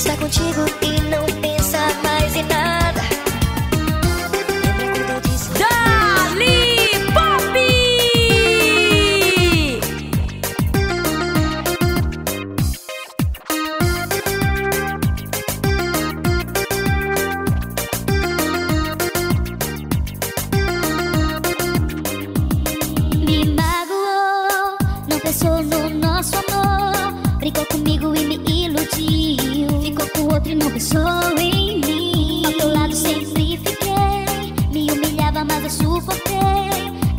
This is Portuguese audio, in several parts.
está contigo e não pensa mais em nada. Lembra quando eu disse Dali Pop! Me outro e não pensou em mim. Ao teu lado sempre fiquei. Me humilhava, mas eu suportei.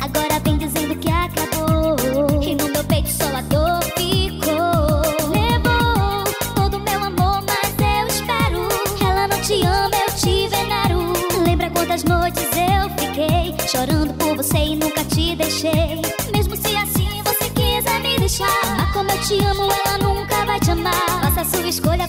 Agora vem dizendo que acabou. E no meu peito só a dor ficou. Levou todo meu amor, mas eu espero. Ela não te ama, eu te venero. Lembra quantas noites eu fiquei chorando por você e nunca te deixei. Mesmo se assim você quiser me deixar, amar como eu te amo, ela nunca vai te amar. Faça sua escolha,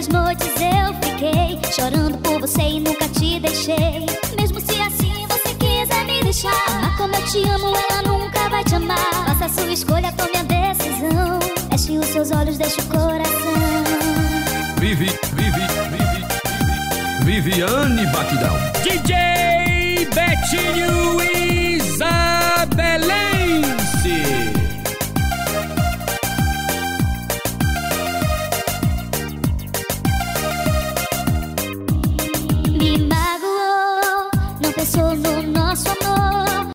quantas noites eu fiquei chorando por você e nunca te deixei. Mesmo se assim você quiser me deixar, amar como eu te amo, ela nunca vai te amar. Faça a sua escolha, tome a decisão. Feche os seus olhos, deixe o coração. Vivi, Vivi, Vivi, Vivi, Viviane Batidão. DJ Betinho Isabelém.